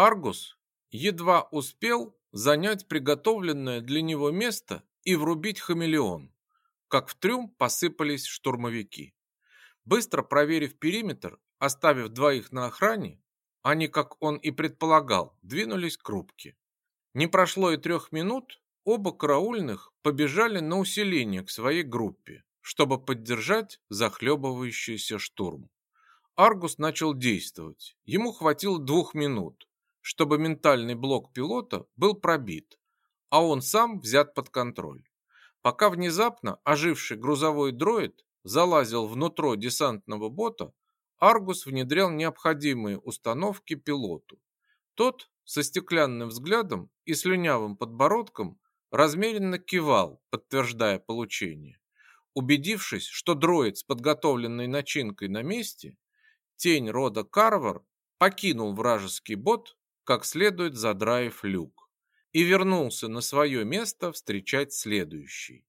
Аргус едва успел занять приготовленное для него место и врубить хамелеон, как в трюм посыпались штурмовики. Быстро проверив периметр, оставив двоих на охране, они, как он и предполагал, двинулись к рубке. Не прошло и трех минут, оба караульных побежали на усиление к своей группе, чтобы поддержать захлебывающийся штурм. Аргус начал действовать. Ему хватило двух минут, чтобы ментальный блок пилота был пробит, а он сам взят под контроль. Пока внезапно оживший грузовой дроид залазил внутрь десантного бота, Аргус внедрял необходимые установки пилоту. Тот со стеклянным взглядом и слюнявым подбородком размеренно кивал, подтверждая получение. Убедившись, что дроид с подготовленной начинкой на месте, тень рода Карвар покинул вражеский бот, как следует задраив люк, и вернулся на свое место встречать следующий.